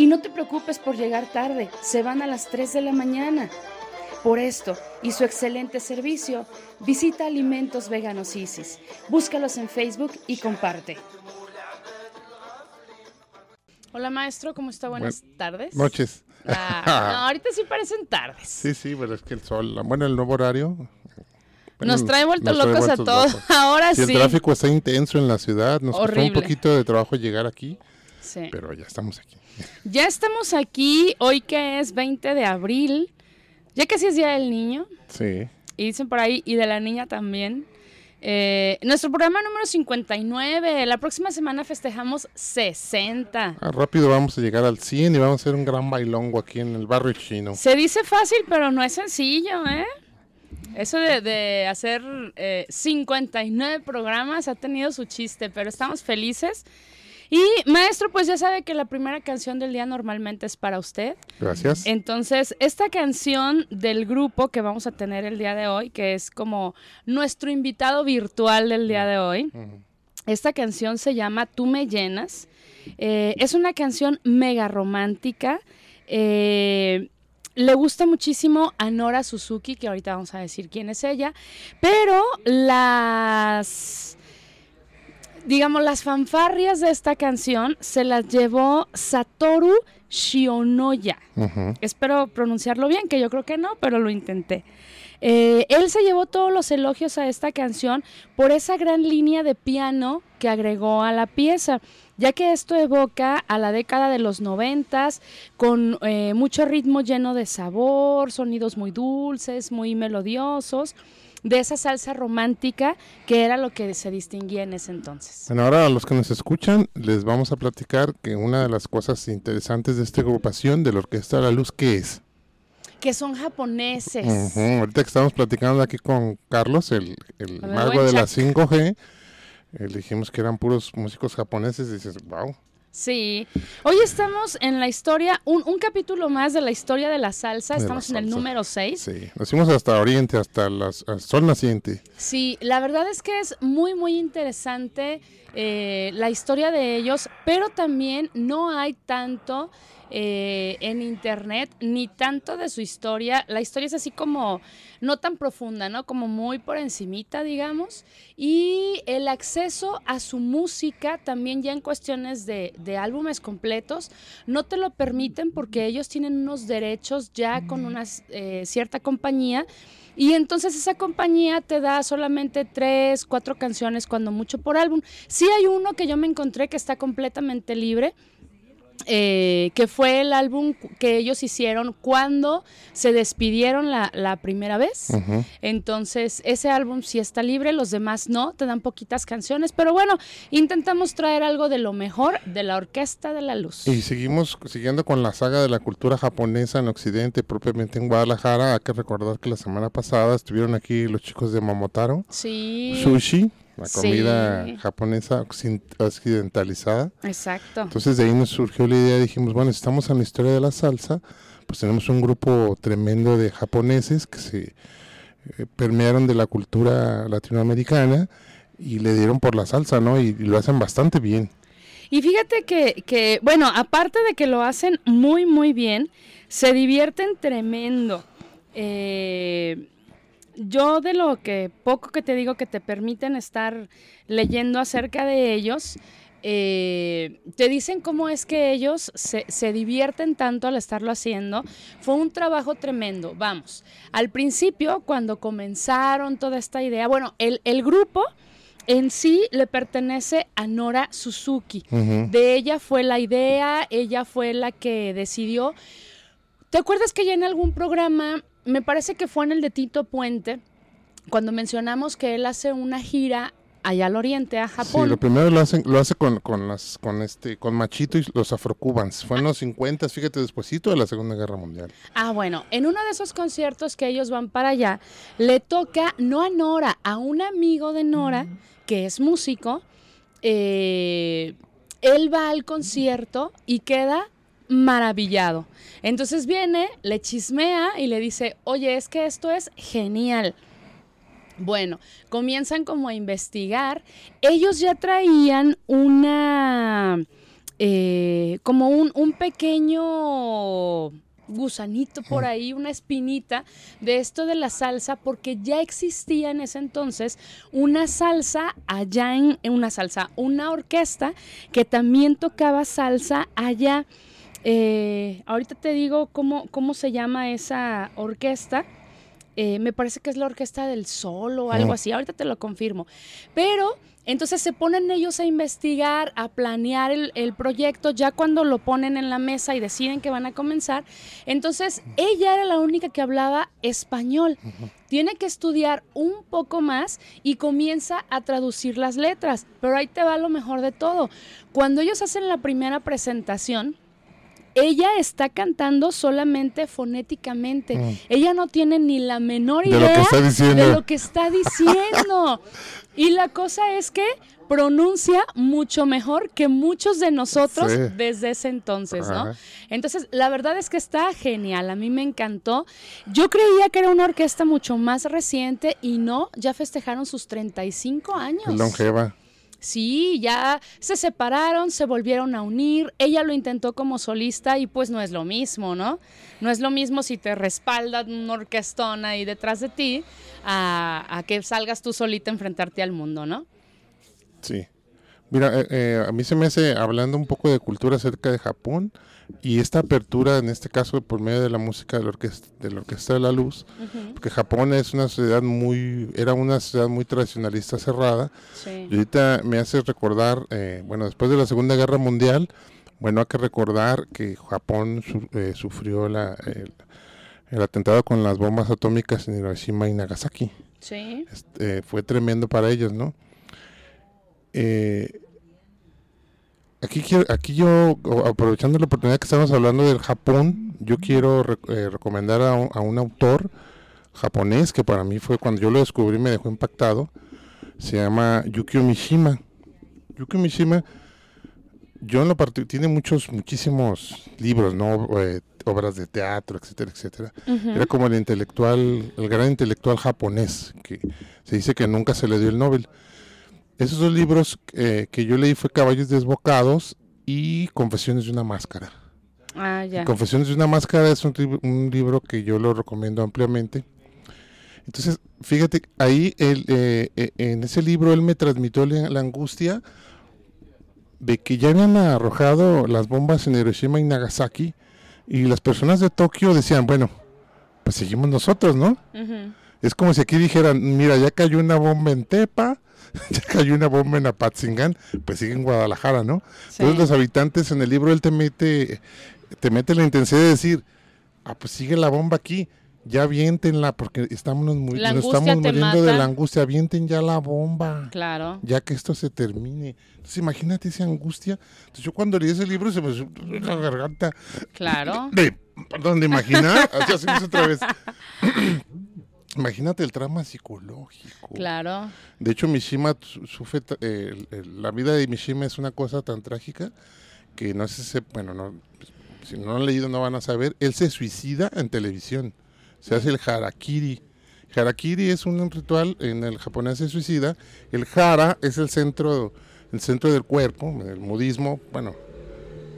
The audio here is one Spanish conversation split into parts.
Y no te preocupes por llegar tarde, se van a las 3 de la mañana. Por esto y su excelente servicio, visita Alimentos Veganos Isis. Búscalos en Facebook y comparte. Hola maestro, ¿cómo está? Buenas tardes. Noches. Ah, ahorita sí parecen tardes. Sí, sí, pero es que el sol, bueno, el nuevo horario. nos trae vueltos locos a todos. Ahora sí. El tráfico está intenso en la ciudad. Nos costó un poquito de trabajo llegar aquí. Sí. Pero ya estamos aquí. Ya estamos aquí, hoy que es 20 de abril. Ya casi es Día del Niño. Sí. Y dicen por ahí, y de la niña también. Eh, nuestro programa número 59. La próxima semana festejamos 60. Ah, rápido vamos a llegar al 100 y vamos a hacer un gran bailongo aquí en el barrio chino. Se dice fácil, pero no es sencillo, ¿eh? Eso de, hacer 59 eh, programas ha tenido su chiste, pero estamos felices. Y maestro, pues ya sabe que la primera canción del día normalmente es para usted. Gracias. Entonces, esta canción del grupo que vamos a tener el día de hoy, que es como nuestro invitado virtual del día de hoy, esta canción se llama Tú me llenas. Eh, es una canción mega romántica. Eh, le gusta muchísimo a Nora Suzuki, que ahorita vamos a decir quién es ella, pero las digamos, las fanfarrias de esta canción se las llevó Satoru Shionoya. Espero pronunciarlo bien, que yo creo que no, pero lo intenté. Eh, él se llevó todos los elogios a esta canción por esa gran línea de piano que agregó a la pieza, ya que esto evoca a la década de los noventas, con eh, mucho ritmo lleno de sabor, sonidos muy dulces, muy melodiosos de esa salsa romántica que era lo que se distinguía en ese entonces. Bueno, ahora a los que nos escuchan les vamos a platicar que una de las cosas interesantes de esta agrupación de la Orquesta de la Luz, ¿qué es? Que son japoneses. Ahorita que estamos platicando aquí con Carlos, el, el mago de la 5G, eh, le dijimos que eran puros músicos japoneses y dices, wow, Sí, hoy estamos en la historia, un, capítulo más de la historia de la salsa, estamos en el número 6. Sí, nos fuimos hasta Oriente, hasta las, el sol naciente. Sí, la verdad es que es muy, muy interesante eh, la historia de ellos, pero también no hay tanto eh, en internet, ni tanto de su historia. La historia es así como no tan profunda, ¿no? Como muy por encimita, digamos. Y el acceso a su música también ya en cuestiones de, álbumes completos no te lo permiten porque ellos tienen unos derechos ya con una eh, cierta compañía. Y entonces esa compañía te da solamente tres, cuatro canciones, cuando mucho por álbum. Sí hay uno que yo me encontré que está completamente libre, eh, que fue el álbum que ellos hicieron cuando se despidieron la, primera vez. Entonces, ese álbum sí está libre, los demás no, te dan poquitas canciones, pero bueno, intentamos traer algo de lo mejor de la Orquesta de la Luz. Y seguimos siguiendo con la saga de la cultura japonesa en Occidente, propiamente en Guadalajara. Hay que recordar que la semana pasada estuvieron aquí los chicos de Momotaro. Sí. Sushi la comida japonesa occidentalizada. Exacto. Entonces de ahí nos surgió la idea, dijimos, bueno, estamos en la historia de la salsa, pues tenemos un grupo tremendo de japoneses que se eh, permearon de la cultura latinoamericana y le dieron por la salsa, ¿no? Y, lo hacen bastante bien. Y fíjate que, que, bueno, aparte de que lo hacen muy, muy bien, se divierten tremendo. Eh, yo de lo que poco que te digo que te permiten estar leyendo acerca de ellos, eh, te dicen cómo es que ellos se, se, divierten tanto al estarlo haciendo. Fue un trabajo tremendo. Vamos, al principio, cuando comenzaron toda esta idea, bueno, el, el grupo en sí le pertenece a Nora Suzuki. De ella fue la idea, ella fue la que decidió. ¿Te acuerdas que ya en algún programa me parece que fue en el de Tito Puente, cuando mencionamos que él hace una gira allá al oriente, a Japón. Sí, lo primero lo, hacen, lo hace con, con, las, con, este, con Machito y los afrocubans. Fue en los 50, fíjate, despuesito de la Segunda Guerra Mundial. Ah, bueno, en uno de esos conciertos que ellos van para allá, le toca, no a Nora, a un amigo de Nora, que es músico, eh, él va al concierto y queda maravillado. Entonces viene, le chismea y le dice, oye, es que esto es genial. Bueno, comienzan como a investigar. Ellos ya traían una, eh, como un, un pequeño gusanito por ahí, una espinita de esto de la salsa, porque ya existía en ese entonces una salsa allá en, una salsa, una orquesta que también tocaba salsa allá. Eh, ahorita te digo cómo, cómo se llama esa orquesta. Eh, me parece que es la Orquesta del Sol o algo así, ahorita te lo confirmo. Pero entonces se ponen ellos a investigar, a planear el, proyecto, ya cuando lo ponen en la mesa y deciden que van a comenzar. Entonces ella era la única que hablaba español. Tiene que estudiar un poco más y comienza a traducir las letras. Pero ahí te va lo mejor de todo. Cuando ellos hacen la primera presentación, ella está cantando solamente fonéticamente. Mm. Ella no tiene ni la menor idea de lo que está diciendo. y la cosa es que pronuncia mucho mejor que muchos de nosotros desde ese entonces, ¿no? Entonces, la verdad es que está genial, a mí me encantó. Yo creía que era una orquesta mucho más reciente y no, ya festejaron sus 35 años. Longeva. Sí, ya se separaron, se volvieron a unir, ella lo intentó como solista y pues no es lo mismo, ¿no? No es lo mismo si te respalda una orquestón ahí detrás de ti a, que salgas tú solita a enfrentarte al mundo, ¿no? Sí. Mira, eh, eh, a mí se me hace, hablando un poco de cultura acerca de Japón, y esta apertura, en este caso por medio de la música de la Orquesta de, la, orquesta de la Luz, porque Japón es una sociedad muy, era una sociedad muy tradicionalista cerrada, y ahorita me hace recordar, eh, bueno, después de la Segunda Guerra Mundial, bueno, hay que recordar que Japón eh, sufrió la, el, atentado con las bombas atómicas en Hiroshima y Nagasaki. Sí. Este, fue tremendo para ellos, ¿no? Eh, Aquí, aquí yo, aprovechando la oportunidad que estamos hablando del Japón, yo quiero eh, recomendar a un, autor japonés que para mí fue cuando yo lo descubrí me dejó impactado. Se llama Yukio Mishima. Yukio Mishima, yo en lo particular, tiene muchos, muchísimos libros, ¿no? Eh, obras de teatro, etcétera, etcétera. Era como el intelectual, el gran intelectual japonés, que se dice que nunca se le dio el Nobel. Esos dos libros eh, que yo leí fue Caballos Desbocados y Confesiones de una Máscara. Ah, ya. Confesiones de una Máscara es un, libro que yo lo recomiendo ampliamente. Entonces, fíjate, ahí él, eh, eh, en ese libro él me transmitió la, angustia de que ya habían arrojado las bombas en Hiroshima y Nagasaki y las personas de Tokio decían, bueno, pues seguimos nosotros, ¿no? Es como si aquí dijeran, mira, ya cayó una bomba en Tepa, ya cayó una bomba en Apatzingán, pues sigue en Guadalajara, ¿no? Entonces los habitantes en el libro él te mete, te mete la intensidad de decir, ah, pues sigue la bomba aquí, ya aviéntenla, porque estamos, muy, nos estamos muriendo de la angustia, avienten ya la bomba. Claro. Ya que esto se termine. Entonces imagínate esa angustia. Entonces yo cuando leí ese libro se me la garganta. Claro. De, perdón, de imaginar, así otra vez. Imagínate el trama psicológico. Claro. De hecho, Mishima sufre, eh, la vida de Mishima es una cosa tan trágica que no sé si, bueno, no, si no han leído no van a saber. Él se suicida en televisión. Se hace el harakiri. Harakiri es un ritual en el japonés se suicida. El hara es el centro, el centro del cuerpo, el budismo, bueno,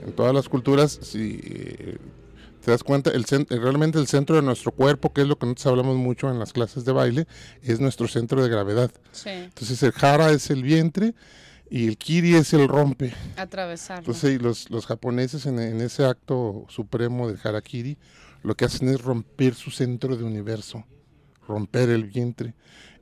en todas las culturas, si eh, te das cuenta, el realmente el centro de nuestro cuerpo, que es lo que nosotros hablamos mucho en las clases de baile, es nuestro centro de gravedad. Entonces el jara es el vientre y el kiri es el rompe. Atravesar. Entonces los, los japoneses en, ese acto supremo del harakiri lo que hacen es romper su centro de universo, romper el vientre.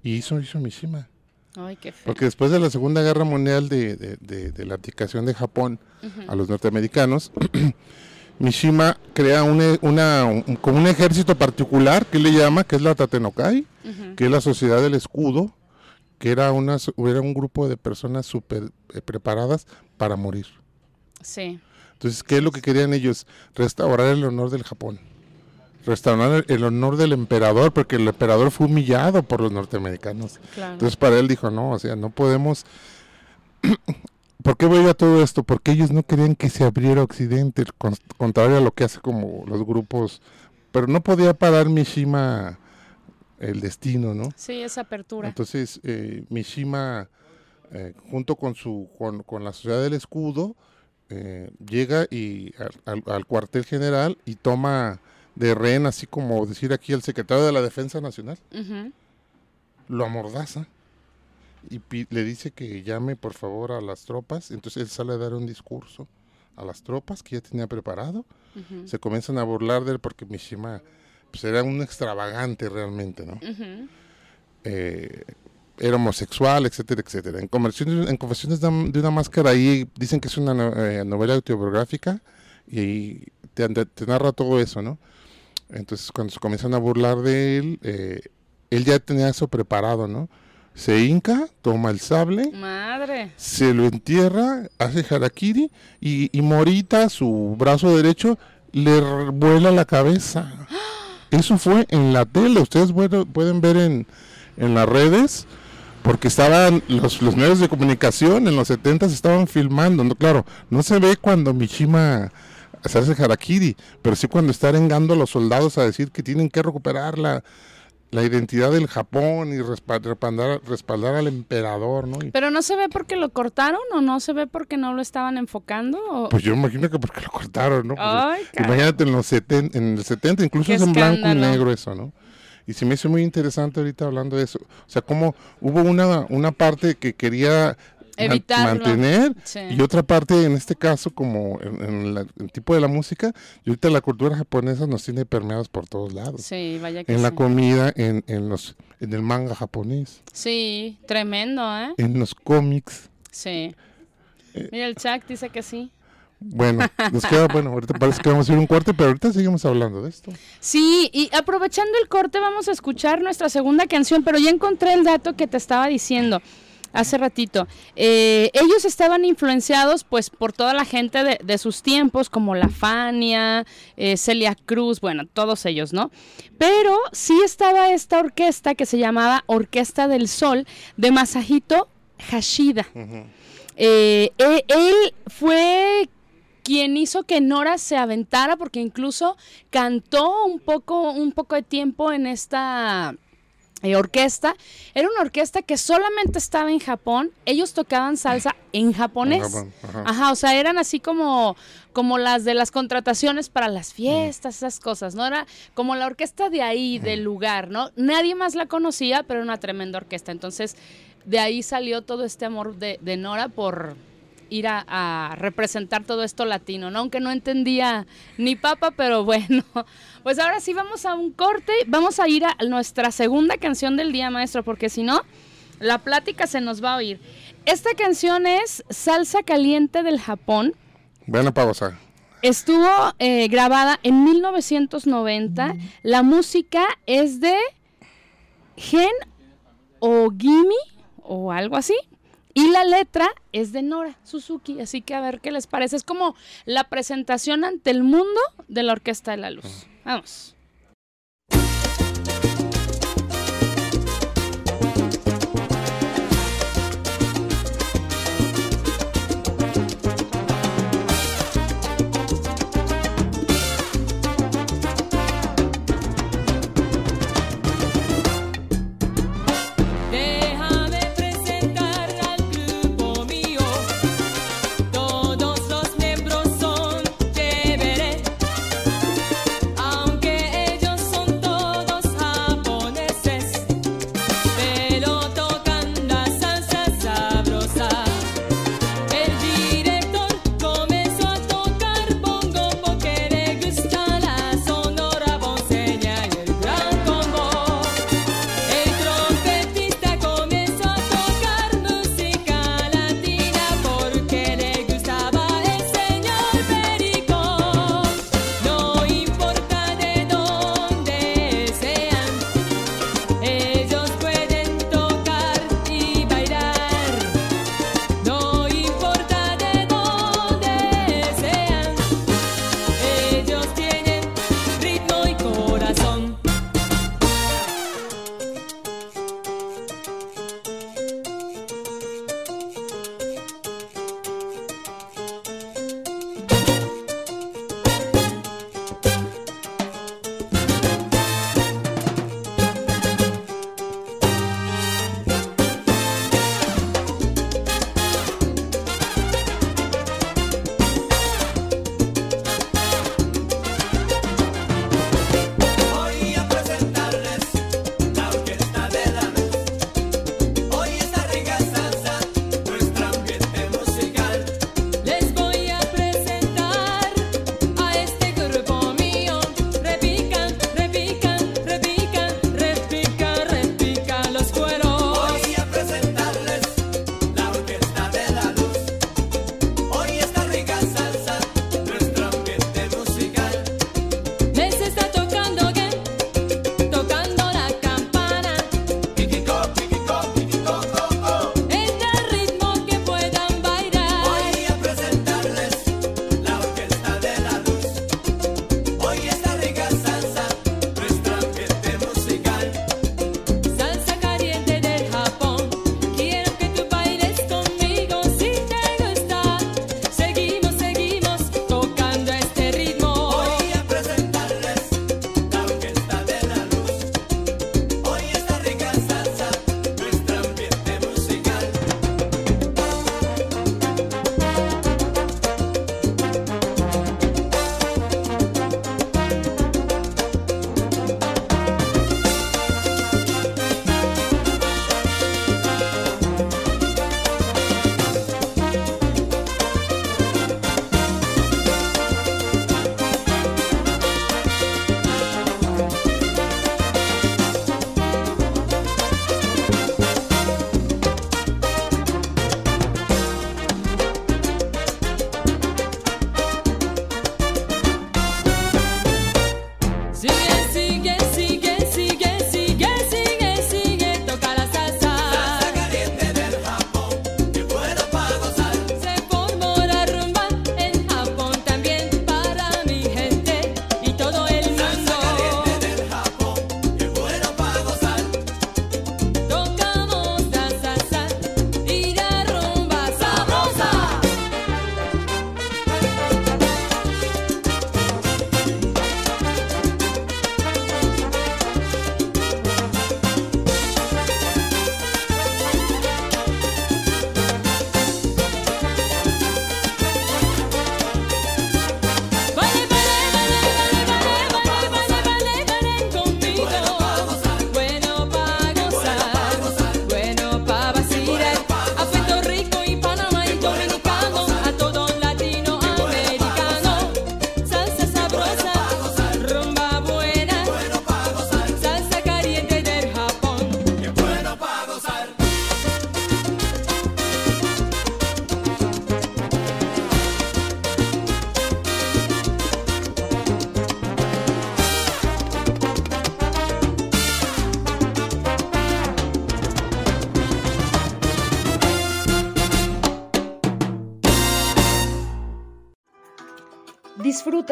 Y eso hizo Mishima. Ay, qué Porque después de la Segunda Guerra Mundial de, de, la abdicación de Japón a los norteamericanos, Mishima crea una, una, un, como un ejército particular que le llama, que es la Tatenokai, que es la Sociedad del Escudo, que era, una, era un grupo de personas súper eh, preparadas para morir. Sí. Entonces, ¿qué es lo que querían ellos? Restaurar el honor del Japón. Restaurar el, honor del emperador, porque el emperador fue humillado por los norteamericanos. Entonces, para él dijo, no, o sea, no podemos ¿Por qué voy a todo esto? Porque ellos no querían que se abriera Occidente, contrario a lo que hace como los grupos. Pero no podía parar Mishima el destino, ¿no? Sí, esa apertura. Entonces, eh, Mishima, eh, junto con, su, con, la Sociedad del Escudo, eh, llega y al, cuartel general y toma de rehén, así como decir aquí el secretario de la Defensa Nacional. Lo amordaza y le dice que llame por favor a las tropas. Entonces él sale a dar un discurso a las tropas que ya tenía preparado. Se comienzan a burlar de él porque Mishima pues, era un extravagante realmente, ¿no? Eh, era homosexual, etcétera, etcétera. En, Confesiones, en Confesiones de una Máscara ahí dicen que es una eh, novela autobiográfica y te, narra todo eso, ¿no? Entonces cuando se comienzan a burlar de él, eh, él ya tenía eso preparado, ¿no? Se hinca, toma el sable, Madre. se lo entierra, hace harakiri y, Morita, su brazo derecho, le vuela la cabeza. Eso fue en la tele, ustedes pueden ver en, en las redes, porque estaban los, los medios de comunicación en los 70 estaban filmando, no, claro, no se ve cuando Mishima hace harakiri, pero sí cuando está arengando a los soldados a decir que tienen que recuperarla la identidad del Japón y respaldar, respaldar al emperador, ¿no? Pero no se ve porque lo cortaron o no se ve porque no lo estaban enfocando. Pues yo imagino que porque lo cortaron, ¿no? imagínate en los en el 70, incluso es en blanco y negro eso, ¿no? Y se me hizo muy interesante ahorita hablando de eso. O sea, como hubo una, una parte que quería mantener. Y otra parte en este caso como en, el tipo de la música y ahorita la cultura japonesa nos tiene permeados por todos lados. Sí, vaya que en la comida en, en los en el manga japonés. Sí tremendo eh en los cómics. Sí. Eh, mira el chat dice que sí. Bueno, nos queda, bueno, ahorita parece que vamos a ir un corte, pero ahorita seguimos hablando de esto. Sí, y aprovechando el corte vamos a escuchar nuestra segunda canción, pero ya encontré el dato que te estaba diciendo hace ratito. Eh, ellos estaban influenciados pues por toda la gente de, sus tiempos, como la Fania, eh, Celia Cruz, bueno, todos ellos, ¿no? Pero sí estaba esta orquesta que se llamaba Orquesta del Sol de Masahito Hashida. Eh, e, él fue quien hizo que Nora se aventara porque incluso cantó un poco un poco de tiempo en esta eh, orquesta. Era una orquesta que solamente estaba en Japón. Ellos tocaban salsa en japonés. ajá. o sea, eran así como, como las de las contrataciones para las fiestas, esas cosas, ¿no? Era como la orquesta de ahí, del lugar, ¿no? Nadie más la conocía, pero era una tremenda orquesta. Entonces, de ahí salió todo este amor de, de Nora por ir a, representar todo esto latino, ¿no? Aunque no entendía ni papa, pero bueno. Pues ahora sí vamos a un corte, vamos a ir a nuestra segunda canción del día, maestro, porque si no, la plática se nos va a oír. Esta canción es Salsa Caliente del Japón. Buena pausa. Estuvo eh, grabada en 1990. La música es de Gen Ogimi o algo así. Y la letra es de Nora Suzuki, así que a ver qué les parece. Es como la presentación ante el mundo de la Orquesta de la Luz. Vamos.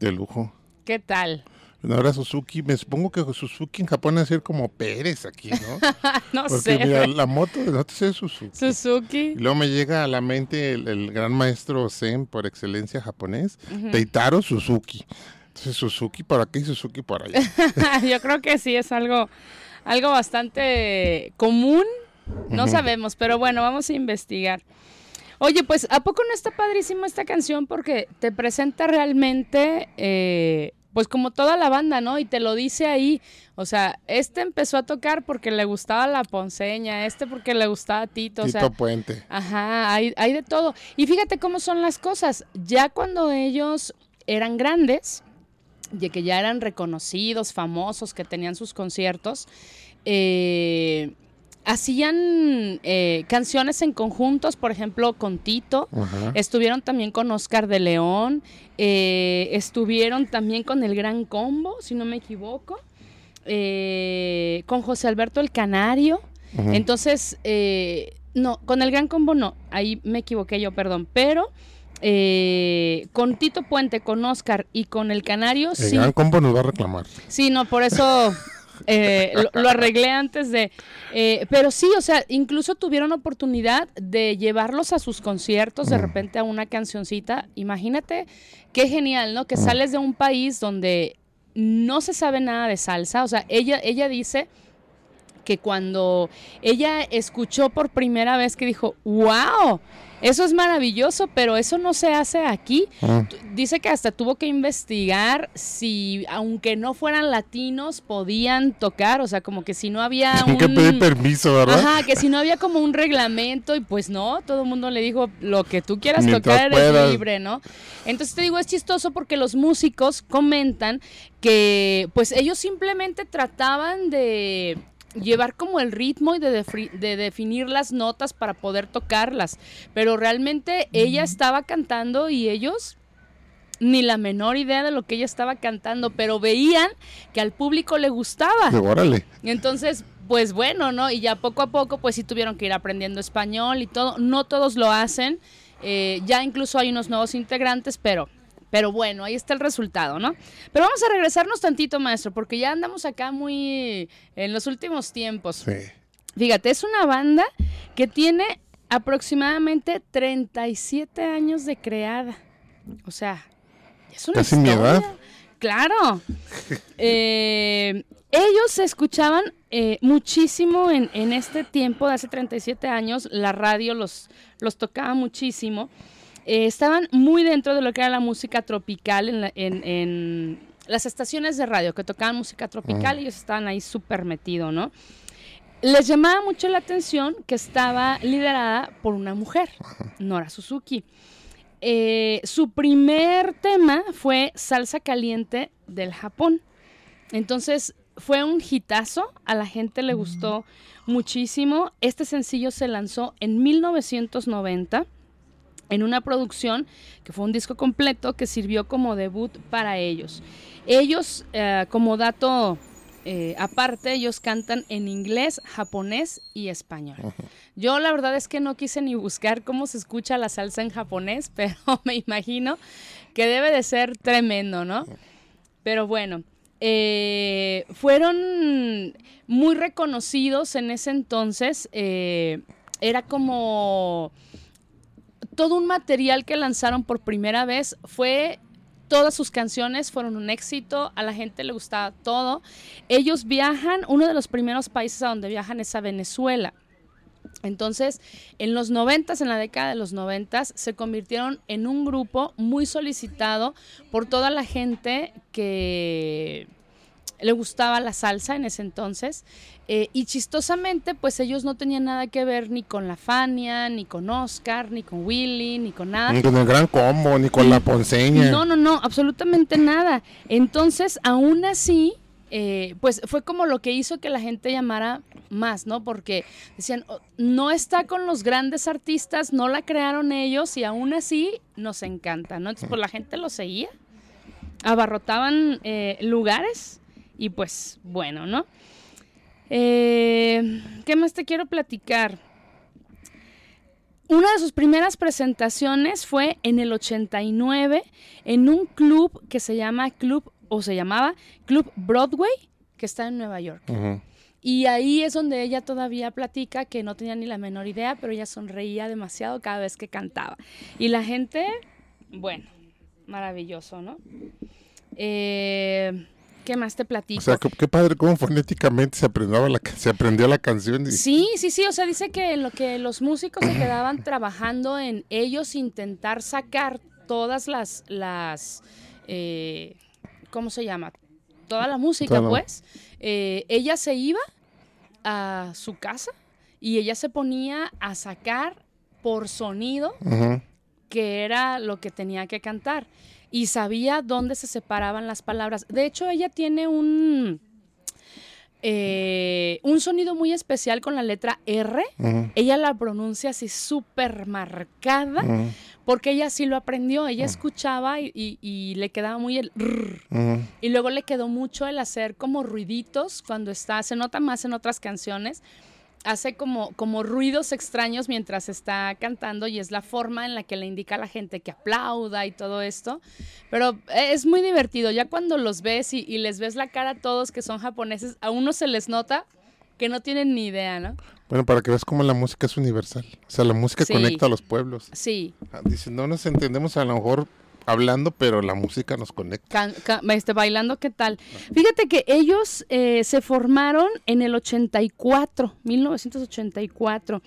De lujo. ¿Qué tal? Ahora Suzuki, me supongo que Suzuki en Japón es ser como Pérez aquí, ¿no? no Porque sé. mira, la moto de nosotros es Suzuki. Suzuki. Y luego me llega a la mente el, el gran maestro Zen por excelencia japonés, Teitaro Suzuki. Entonces Suzuki por aquí y Suzuki por allá. Yo creo que sí es algo, algo bastante común. No sabemos, pero bueno, vamos a investigar. Oye, pues ¿a poco no está padrísima esta canción? Porque te presenta realmente, eh, pues como toda la banda, ¿no? Y te lo dice ahí. O sea, este empezó a tocar porque le gustaba la ponceña, este porque le gustaba Tito. O Tito sea, Puente. Ajá, hay, hay de todo. Y fíjate cómo son las cosas. Ya cuando ellos eran grandes, de que ya eran reconocidos, famosos, que tenían sus conciertos, eh, hacían eh, canciones en conjuntos, por ejemplo, con Tito. Estuvieron también con Oscar de León, eh, estuvieron también con el Gran Combo, si no me equivoco, eh, con José Alberto el Canario. Ujú. Entonces, eh, no, con el Gran Combo no, ahí me equivoqué yo, perdón, pero eh, con Tito Puente, con Oscar y con el Canario, El sí, gran combo nos va a reclamar. sí, no, por eso eh, lo, lo arreglé antes de, eh, pero sí, o sea, incluso tuvieron oportunidad de llevarlos a sus conciertos, de Mm. repente a una cancioncita, imagínate qué genial, ¿no? Que sales de un país donde no se sabe nada de salsa, o sea, ella, ella dice que cuando ella escuchó por primera vez que dijo, wow, eso es maravilloso, pero eso no se hace aquí. Ah. Dice que hasta tuvo que investigar si, aunque no fueran latinos, podían tocar, o sea, como que si no había un... que pedir permiso, ¿verdad? Ajá, que si no había como un reglamento y pues no, todo el mundo le dijo lo que tú quieras Mientras tocar puedas. es libre, ¿no? Entonces te digo, es chistoso porque los músicos comentan que pues ellos simplemente trataban de llevar como el ritmo y de, de definir las notas para poder tocarlas, pero realmente ella estaba cantando y ellos ni la menor idea de lo que ella estaba cantando, pero veían que al público le gustaba. Órale. Entonces, pues bueno, ¿no? Y ya poco a poco, pues sí tuvieron que ir aprendiendo español y todo. No todos lo hacen. eh, ya incluso hay unos nuevos integrantes, pero, pero bueno, ahí está el resultado, ¿no? Pero vamos a regresarnos tantito, maestro, porque ya andamos acá muy en los últimos tiempos. Sí. Fíjate, es una banda que tiene aproximadamente 37 años de creada. O sea, es una Casi mi edad. Claro. Eh, ellos se escuchaban eh, muchísimo en, en este tiempo de hace 37 años. La radio los, los tocaba muchísimo. Eh, estaban muy dentro de lo que era la música tropical en, la- en- en las estaciones de radio que tocaban música tropical. Ellos estaban ahí súper metidos, ¿no? Les llamaba mucho la atención que estaba liderada por una mujer, Nora Suzuki. Eh, su primer tema fue Salsa Caliente del Japón. Entonces fue un hitazo, a la gente le gustó muchísimo. Este sencillo se lanzó en 1990 en una producción que fue un disco completo que sirvió como debut para ellos. Ellos, eh, como dato eh, aparte, ellos cantan en inglés, japonés y español. Yo la verdad es que no quise ni buscar cómo se escucha la salsa en japonés, pero me imagino que debe de ser tremendo, ¿no? Pero bueno, eh, fueron muy reconocidos en ese entonces. eh, era como todo un material que lanzaron por primera vez. Fue todas sus canciones fueron un éxito, a la gente le gustaba todo. Ellos viajan, uno de los primeros países a donde viajan es a Venezuela. Entonces, en los noventas, en la década de los noventas, se convirtieron en un grupo muy solicitado por toda la gente que le gustaba la salsa en ese entonces. eh, y chistosamente, pues ellos no tenían nada que ver ni con la Fania, ni con Oscar, ni con Willy, ni con nada. Ni con el gran combo, ni con la ponceña. No, no, no, absolutamente nada. Entonces, aún así, eh, pues fue como lo que hizo que la gente llamara más, ¿no? Porque decían, "Oh, no está con los grandes artistas, no la crearon ellos y aún así nos encanta, ¿no? Entonces, pues la gente lo seguía, abarrotaban eh, lugares y pues bueno, ¿no? Eh, ¿Qué más te quiero platicar? Una de sus primeras presentaciones fue en el 89 en un club que se llama Club o se llamaba Club Broadway, que está en Nueva York. Y ahí es donde ella todavía platica que no tenía ni la menor idea, pero ella sonreía demasiado cada vez que cantaba. Y la gente, bueno, maravilloso, ¿no? Eh, ¿Qué más te platico? O sea, qué, padre cómo fonéticamente se aprendió la, se aprendió la canción. y- Sí, sí, sí, o sea, dice que en lo que los músicos se quedaban trabajando en ellos intentar sacar todas las, las eh, ¿cómo se llama? Toda la música, Toda la- pues. eh, ella se iba a su casa y ella se ponía a sacar por sonido que era lo que tenía que cantar y sabía dónde se separaban las palabras. De hecho, ella tiene un eh, un sonido muy especial con la letra R. Ella la pronuncia así súper marcada porque ella sí lo aprendió. Ella escuchaba y, y- y le quedaba muy el rrr. Y luego le quedó mucho el hacer como ruiditos cuando está, se nota más en otras canciones, hace como, como ruidos extraños mientras está cantando y es la forma en la que le indica a la gente que aplauda y todo esto. Pero es muy divertido, ya cuando los ves y, y les ves la cara a todos que son japoneses, a uno se les nota que no tienen ni idea, ¿no? Bueno, para que veas cómo la música es universal. O sea, la música Sí. conecta a los pueblos. Sí, Ah, Dicen, no nos entendemos a lo mejor hablando, pero la música nos conecta. Este, bailando, ¿qué tal? Fíjate que ellos eh, se formaron en el 84, 1984.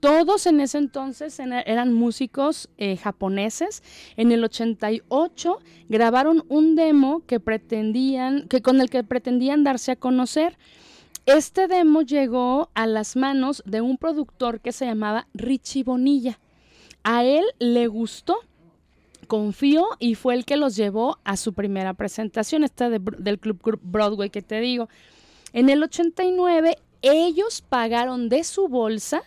Todos en ese entonces en- eran músicos eh, japoneses. En el 88 grabaron un demo que pretendían, que con el que pretendían darse a conocer. Este demo llegó a las manos de un productor que se llamaba Richie Bonilla. A él le gustó confió y fue el que los llevó a su primera presentación, esta de del Club Broadway que te digo. En el 89 ellos pagaron de su bolsa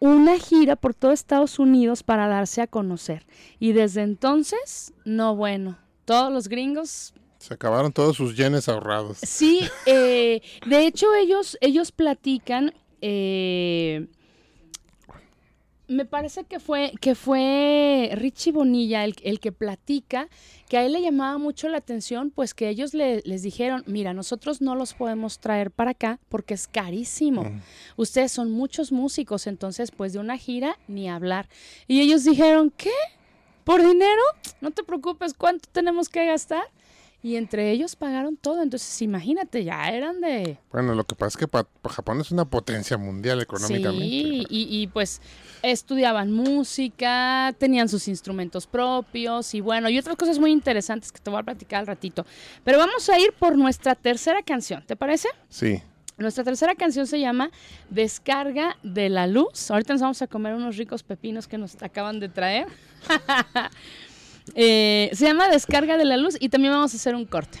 una gira por todo Estados Unidos para darse a conocer. Y desde entonces, no bueno, todos los gringos Se acabaron todos sus yenes ahorrados. Sí, eh, de hecho ellos, ellos platican, eh, me parece que fue, que fue Richie Bonilla el, el que platica, que a él le llamaba mucho la atención, pues que ellos le- les dijeron, mira, nosotros no los podemos traer para acá porque es carísimo. Ustedes son muchos músicos, entonces pues de una gira ni hablar. Y ellos dijeron, ¿qué? ¿Por dinero? No te preocupes, ¿cuánto tenemos que gastar? Y entre ellos pagaron todo, entonces imagínate, ya eran de... Bueno, lo que pasa es que pa- Japón es una potencia mundial económicamente. Sí, y, y, pues estudiaban música, tenían sus instrumentos propios y bueno, y otras cosas muy interesantes que te voy a platicar al ratito. Pero vamos a ir por nuestra tercera canción, ¿te parece? Sí. Nuestra tercera canción se llama Descarga de la Luz. Ahorita nos vamos a comer unos ricos pepinos que nos acaban de traer. Eh, se llama Descarga de la Luz y también vamos a hacer un corte.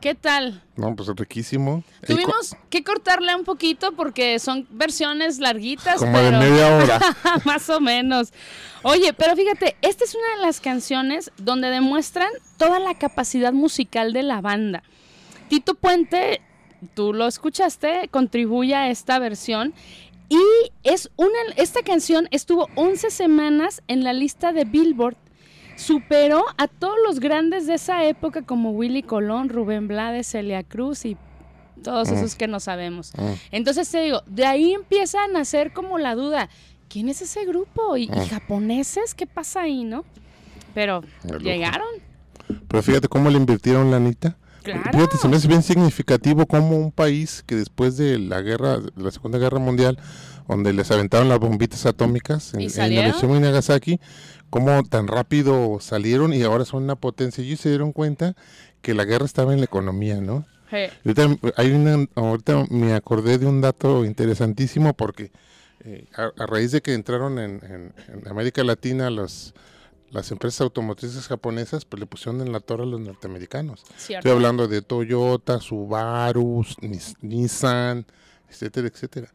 ¿Qué tal? No, pues riquísimo. Tuvimos que cortarle un poquito porque son versiones larguitas. Como de media hora. más o menos. Oye, pero fíjate, esta es una de las canciones donde demuestran toda la capacidad musical de la banda. Tito Puente, tú lo escuchaste, contribuye a esta versión. Y es una, esta canción estuvo 11 semanas en la lista de Billboard superó a todos los grandes de esa época como Willy Colón, Rubén Blades, Celia Cruz y todos esos que no sabemos. Entonces te digo, de ahí empieza a nacer como la duda, ¿quién es ese grupo? ¿Y, japoneses? ¿Qué pasa ahí, no? Pero llegaron. Pero fíjate cómo le invirtieron la Anita. Claro. Fíjate, se me hace bien significativo como un país que después de la guerra, de la Segunda Guerra Mundial, donde les aventaron las bombitas atómicas en, en Hiroshima y Nagasaki, cómo tan rápido salieron y ahora son una potencia. Y se dieron cuenta que la guerra estaba en la economía, ¿no? Ahorita, hay una, ahorita me acordé de un dato interesantísimo porque eh, a, raíz de que entraron en, América Latina los, las empresas automotrices japonesas, pues le pusieron en la torre a los norteamericanos. Estoy hablando de Toyota, Subaru, Nissan, etcétera, etcétera.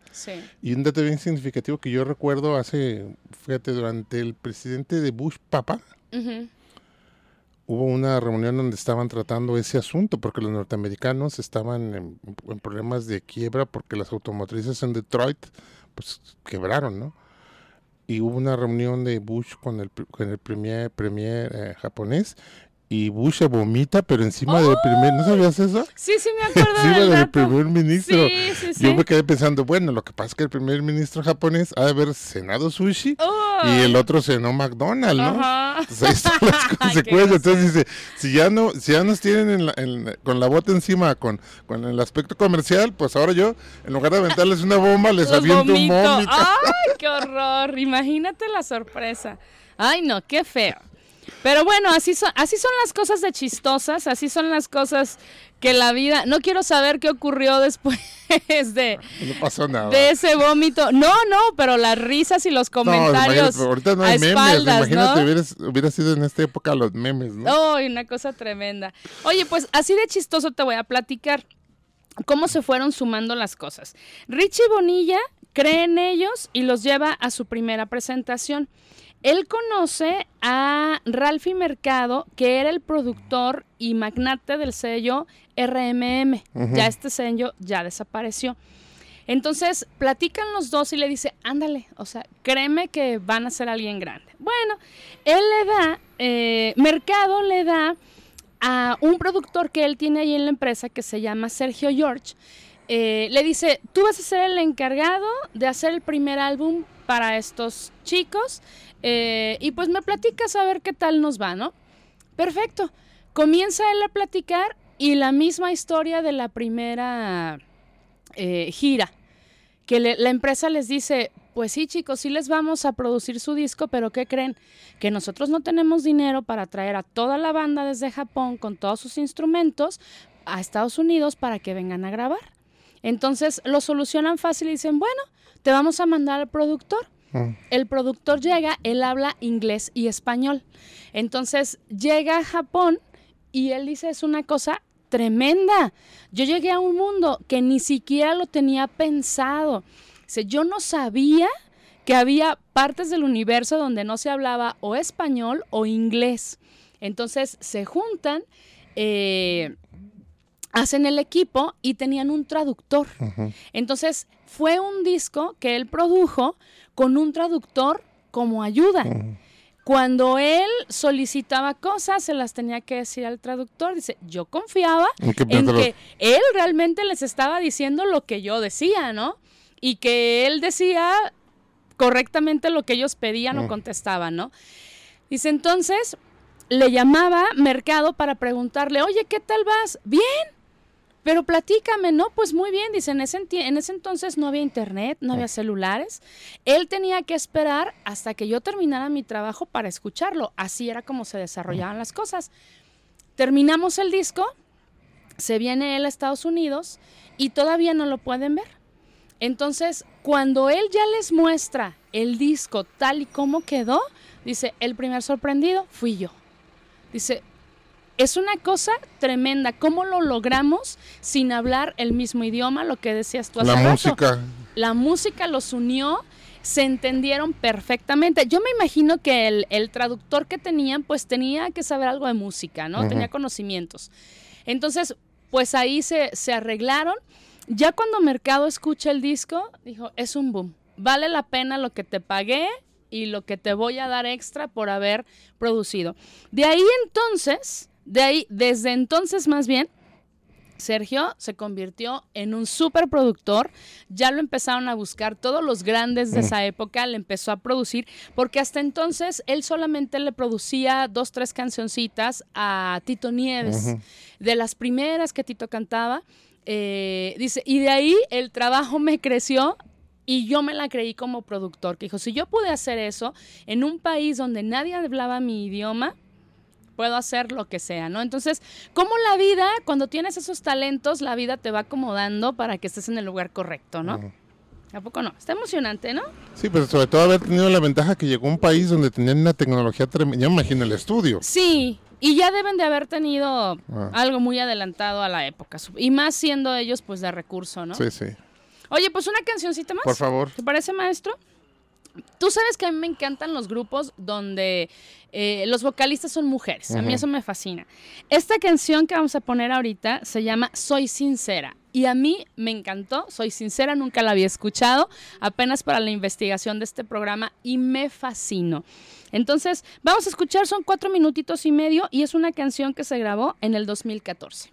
Y un dato bien significativo que yo recuerdo hace, fíjate, durante el presidente de Bush, Papa, hubo una reunión donde estaban tratando ese asunto, porque los norteamericanos estaban en, problemas de quiebra porque las automotrices en Detroit, pues, quebraron, ¿no? Y hubo una reunión de Bush con el, con el premier, premier eh, japonés y Bush se vomita, pero encima del primer, ¿no sabías eso? Sí, sí me acuerdo Encima del, primer ministro. Yo me quedé pensando, bueno, lo que pasa es que el primer ministro japonés ha de haber cenado sushi y el otro cenó McDonald's, ¿no? Entonces ahí están las consecuencias. Entonces dice, si ya no, si ya nos tienen con la bota encima, con, con el aspecto comercial, pues ahora yo, en lugar de aventarles una bomba, les aviento un vómito. ¡Ay, qué horror! Imagínate la sorpresa. Ay, no, qué feo. Pero bueno, así son, así son las cosas de chistosas, así son las cosas que la vida. No quiero saber qué ocurrió después de. No pasó nada. De ese vómito. No, no, pero las risas y los comentarios. No, ahorita no hay memes. Imagínate, hubiera, sido en esta época los memes, ¿no? Uy, una cosa tremenda. Oye, pues así de chistoso te voy a platicar cómo se fueron sumando las cosas. Richie Bonilla cree en ellos y los lleva a su primera presentación. Él conoce a Ralphie Mercado, que era el productor y magnate del sello RMM. Ya este sello ya desapareció. Entonces platican los dos y le dice, ándale, o sea, créeme que van a ser alguien grande. Bueno, él le da, eh, Mercado le da a un productor que él tiene ahí en la empresa que se llama Sergio George. Eh, le dice, tú vas a ser el encargado de hacer el primer álbum para estos chicos. Eh, y pues me platicas a ver qué tal nos va, ¿no? Perfecto. Comienza él a platicar y la misma historia de la primera eh, gira, que la empresa les dice, pues sí chicos, sí les vamos a producir su disco, pero ¿qué creen? Que nosotros no tenemos dinero para traer a toda la banda desde Japón con todos sus instrumentos a Estados Unidos para que vengan a grabar. Entonces lo solucionan fácil y dicen, bueno, te vamos a mandar al productor. El productor llega, él habla inglés y español. Entonces llega a Japón y él dice, es una cosa tremenda. Yo llegué a un mundo que ni siquiera lo tenía pensado. yo no sabía que había partes del universo donde no se hablaba o español o inglés. Entonces se juntan, eh, hacen el equipo y tenían un traductor. Entonces fue un disco que él produjo con un traductor como ayuda. Cuando él solicitaba cosas, se las tenía que decir al traductor. Dice, yo confiaba en que él realmente les estaba diciendo lo que yo decía, ¿no? Y que él decía correctamente lo que ellos pedían o contestaban, ¿no? Dice, entonces le llamaba Mercado para preguntarle, oye, ¿qué tal vas? Bien, pero platícame, ¿no? Pues muy bien, dice, en ese, en ese entonces no había internet, no había celulares. Él tenía que esperar hasta que yo terminara mi trabajo para escucharlo. Así era como se desarrollaban las cosas. Terminamos el disco, se viene él a Estados Unidos y todavía no lo pueden ver. Entonces, cuando él ya les muestra el disco tal y como quedó, dice, el primer sorprendido fui yo. Dice, es una cosa tremenda. ¿Cómo lo logramos sin hablar el mismo idioma? Lo que decías tú hace La música. La música los unió, se entendieron perfectamente. Yo me imagino que el, traductor que tenían, pues tenía que saber algo de música, ¿no? Tenía conocimientos. Entonces, pues ahí se, se arreglaron. Ya cuando Mercado escucha el disco, dijo, es un boom. Vale la pena lo que te pagué y lo que te voy a dar extra por haber producido. De ahí entonces de ahí, desde entonces más bien, Sergio se convirtió en un superproductor, ya lo empezaron a buscar todos los grandes de esa época, le empezó a producir, porque hasta entonces él solamente le producía dos, tres cancioncitas a Tito Nieves, de las primeras que Tito cantaba. Eh, dice, y de ahí el trabajo me creció y yo me la creí como productor, que dijo, si yo pude hacer eso en un país donde nadie hablaba mi idioma, puedo hacer lo que sea, ¿no? Entonces, como la vida, cuando tienes esos talentos, la vida te va acomodando para que estés en el lugar correcto, ¿no? ¿A poco no? Está emocionante, ¿no? Sí, pero sobre todo haber tenido la ventaja que llegó a un país donde tenían una tecnología tremenda. Ya me imagino el estudio. Sí, y ya deben de haber tenido ah. algo muy adelantado a la época. Y más siendo ellos, pues, de recurso, ¿no? Sí, sí. Oye, pues una cancioncita más. Por favor. ¿Te parece, maestro? Tú sabes que a mí me encantan los grupos donde eh, los vocalistas son mujeres. A mí eso me fascina. Esta canción que vamos a poner ahorita se llama Soy Sincera. Y a mí me encantó, soy sincera, nunca la había escuchado, apenas para la investigación de este programa y me fascinó. Entonces, vamos a escuchar, son cuatro minutitos y medio y es una canción que se grabó en el 2014.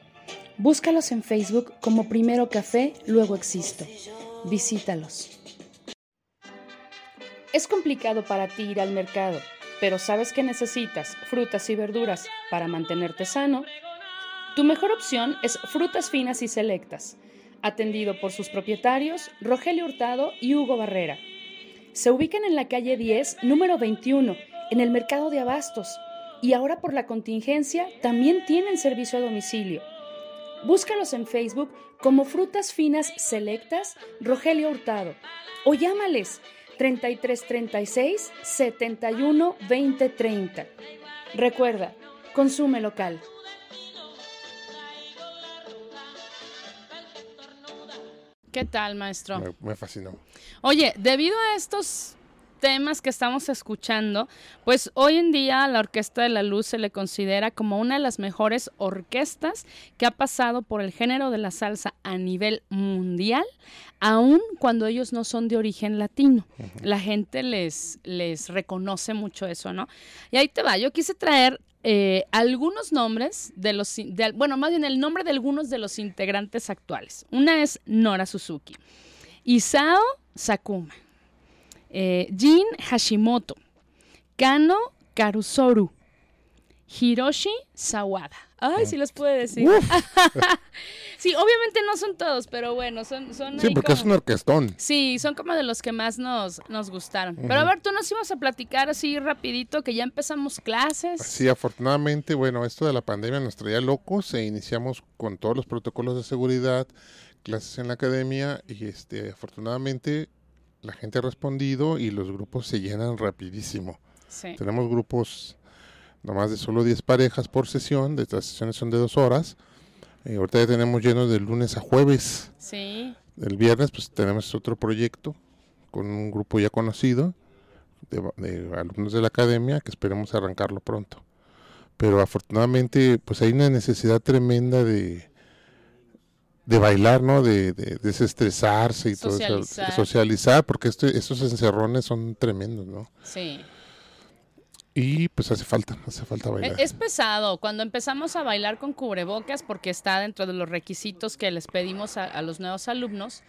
Búscalos en Facebook como Primero Café, luego Existo. Visítalos. Es complicado para ti ir al mercado, pero sabes que necesitas frutas y verduras para mantenerte sano. Tu mejor opción es Frutas Finas y Selectas, atendido por sus propietarios Rogelio Hurtado y Hugo Barrera. Se ubican en la calle 10, número 21, en el mercado de abastos, y ahora por la contingencia también tienen servicio a domicilio. Búscalos en Facebook como Frutas Finas Selectas Rogelio Hurtado o llámales 3336 71 2030. Recuerda, consume local. ¿Qué tal, maestro? Me, me fascinó. Oye, debido a estos temas que estamos escuchando, pues hoy en día la Orquesta de la Luz se le considera como una de las mejores orquestas que ha pasado por el género de la salsa a nivel mundial, aun cuando ellos no son de origen latino. La gente les, les reconoce mucho eso, ¿no? Y ahí te va, yo quise traer eh, algunos nombres de los, de- bueno, más bien el nombre de algunos de los integrantes actuales. Una es Nora Suzuki, Isao Sakuma, eh, Jin Hashimoto, Kano Karusoru, Hiroshi Sawada. Ay, sí los puede decir. sí, obviamente no son todos, pero bueno, son, son Sí, porque es un orquestón. Sí, son como de los que más nos, nos gustaron. Pero a ver, tú nos ibas a platicar así rapidito que ya empezamos clases. Sí, afortunadamente, bueno, esto de la pandemia nos traía locos e iniciamos con todos los protocolos de seguridad, clases en la academia y este, afortunadamente la gente ha respondido y los grupos se llenan rapidísimo. Sí. Tenemos grupos nomás de solo 10 parejas por sesión, de estas sesiones son de dos horas. Eh, ahorita ya tenemos llenos de lunes a jueves. Sí. El viernes pues tenemos otro proyecto con un grupo ya conocido de, de alumnos de la academia que esperemos arrancarlo pronto. Pero afortunadamente pues hay una necesidad tremenda de, de bailar, ¿no? De, de desestresarse y todo eso. Socializar. Socializar, porque esto, estos encerrones son tremendos, ¿no? Sí. Y pues hace falta, hace falta E- bailar. Es pesado cuando empezamos a bailar con cubrebocas porque está dentro de los requisitos que les pedimos a, a los nuevos alumnos.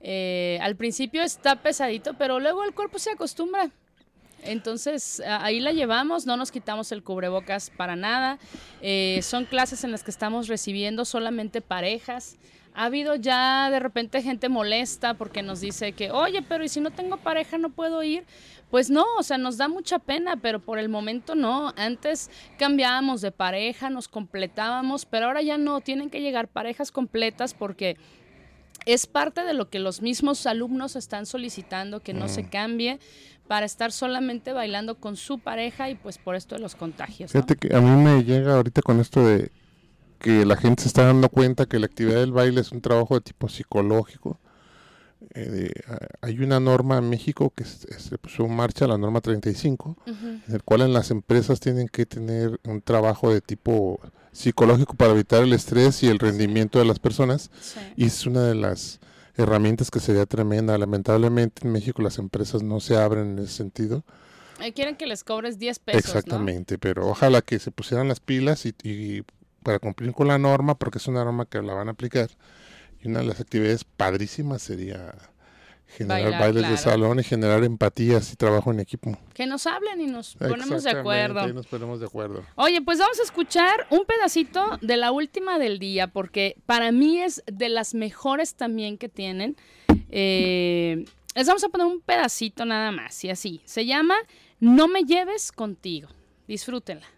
Eh, al principio está pesadito, pero luego el cuerpo se acostumbra. Entonces ahí la llevamos, no nos quitamos el cubrebocas para nada. Eh, son clases en las que estamos recibiendo solamente parejas. Ha habido ya de repente gente molesta porque nos dice que, oye, pero ¿y si no tengo pareja no puedo ir? Pues no, o sea, nos da mucha pena, pero por el momento no. Antes cambiábamos de pareja, nos completábamos, pero ahora ya no, tienen que llegar parejas completas porque es parte de lo que los mismos alumnos están solicitando, que no se cambie para estar solamente bailando con su pareja y pues por esto de los contagios. ¿no? Fíjate que a mí me llega ahorita con esto de que la gente se está dando cuenta que la actividad del baile es un trabajo de tipo psicológico. Eh, de- a- hay una norma en México que se puso en marcha, la norma 35, Ujú, en el cual en las empresas tienen que tener un trabajo de tipo psicológico para evitar el estrés y el rendimiento de las personas. sí. Y es una de las herramientas que sería tremenda. Lamentablemente en México las empresas no se abren en ese sentido. Eh, quieren que les cobres 10 pesos. ¿no? Exactamente, pero ojalá que se pusieran las pilas y, y para cumplir con la norma, porque es una norma que la van a aplicar. Y una de las actividades padrísimas sería generar Bailar, bailes de salón y generar empatías y trabajo en equipo. Que nos hablen y nos ponemos de Exactamente, acuerdo. ahí nos ponemos de acuerdo. Oye, pues vamos a escuchar un pedacito de la última del día, porque para mí es de las mejores también que tienen. Eh, les vamos a poner un pedacito nada más, y así. Se llama No me lleves contigo. Disfrútenla.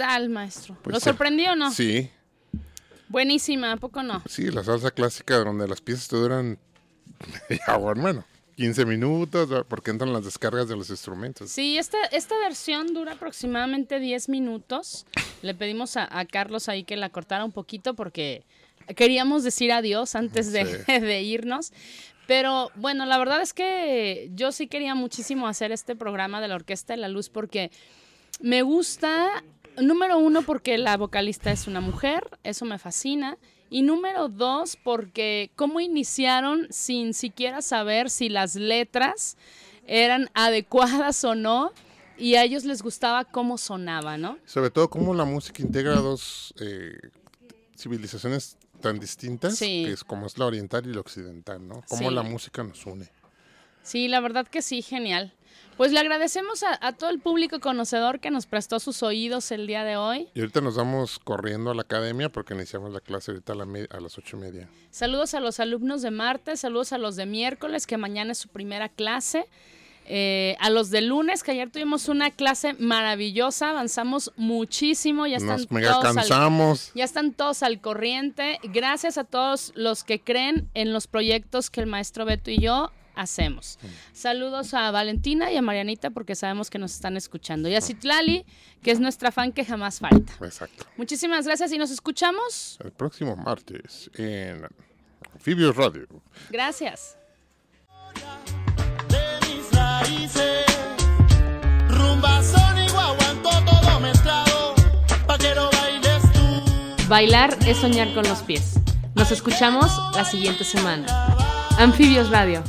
Tal, maestro? Pues ¿Lo sí. sorprendió o no? Sí, Buenísima, ¿a poco no? sí, la salsa clásica donde las piezas te duran media hora, bueno, 15 minutos, porque entran las descargas de los instrumentos. Sí, esta, esta versión dura aproximadamente 10 minutos. Le pedimos a, a Carlos ahí que la cortara un poquito porque queríamos decir adiós antes de, Sí. de irnos. Pero bueno, la verdad es que yo sí quería muchísimo hacer este programa de la Orquesta de la Luz porque me gusta, número uno, porque la vocalista es una mujer, eso me fascina. Y número dos, porque cómo iniciaron sin siquiera saber si las letras eran adecuadas o no. Y a ellos les gustaba cómo sonaba, ¿no? Sobre todo cómo la música integra dos eh, civilizaciones tan distintas, Sí. que es como es la oriental y la occidental, ¿no? Cómo Sí. la música nos une. Sí, la verdad que sí, genial. Pues le agradecemos a, a todo el público conocedor que nos prestó sus oídos el día de hoy. Y ahorita nos vamos corriendo a la academia porque iniciamos la clase ahorita a, la me- a las ocho y media. Saludos a los alumnos de martes, saludos a los de miércoles, que mañana es su primera clase. eh, a los de lunes, que ayer tuvimos una clase maravillosa, avanzamos muchísimo, ya están, Nos mega todos al, ya están todos al corriente. Gracias a todos los que creen en los proyectos que el maestro Beto y yo hacemos. Saludos a Valentina y a Marianita porque sabemos que nos están escuchando. Y a Citlali, que es nuestra fan que jamás falta. Exacto. Muchísimas gracias y nos escuchamos. El próximo martes en Anfibios Radio. Gracias. de mis raíces. Rumba, son y guaguanco, todo mezclado, pa' que lo bailes tú. Bailar es soñar con los pies. Nos escuchamos la siguiente semana. Anfibios Radio.